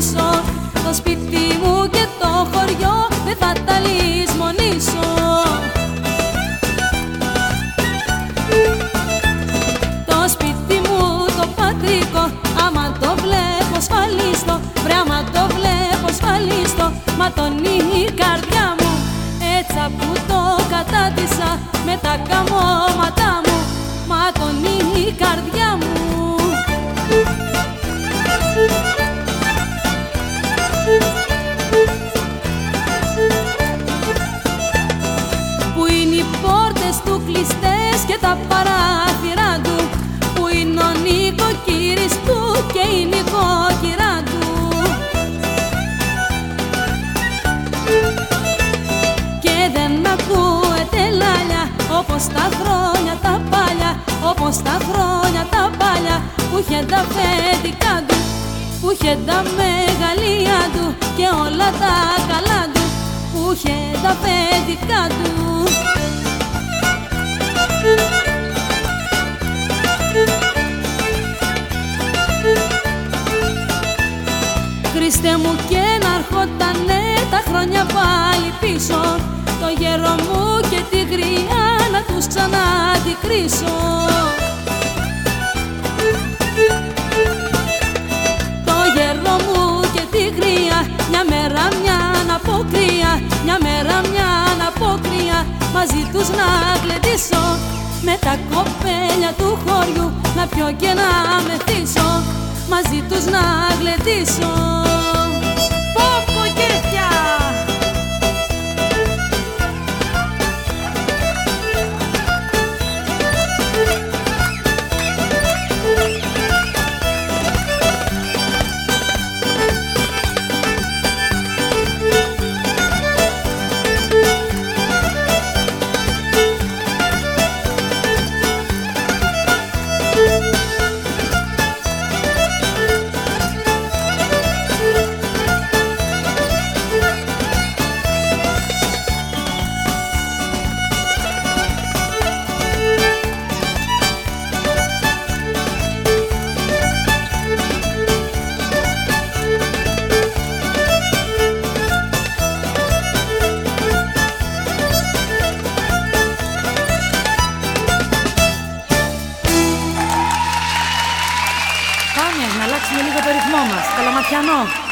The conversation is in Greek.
Το σπίτι μου και το χωριό δεν θα τα λησμονήσω. Το σπίτι μου το πατρικό άμα το βλέπω σφαλίστο Βρε το βλέπω σφαλίστο μα η καρδιά μου. Έτσι που στα χρόνια τα παλιά που είχε τα φετικά του που είχε τα μεγαλεία του και όλα τα καλά του που είχε τα παιδικά του. Χριστέ μου και να ερχότανε τα χρόνια πάλι πίσω το ξανά την κρίσω. Το γέρο μου και τη γριά μια μέρα μια αναποκρία μια μέρα μια αναποκρία μαζί τους να γλεντήσω με τα κοπέλια του χωριού να πιω και να μεθύσω μαζί τους να γλεντήσω με λίγο το ρυθμό μας. Καλαματιανό.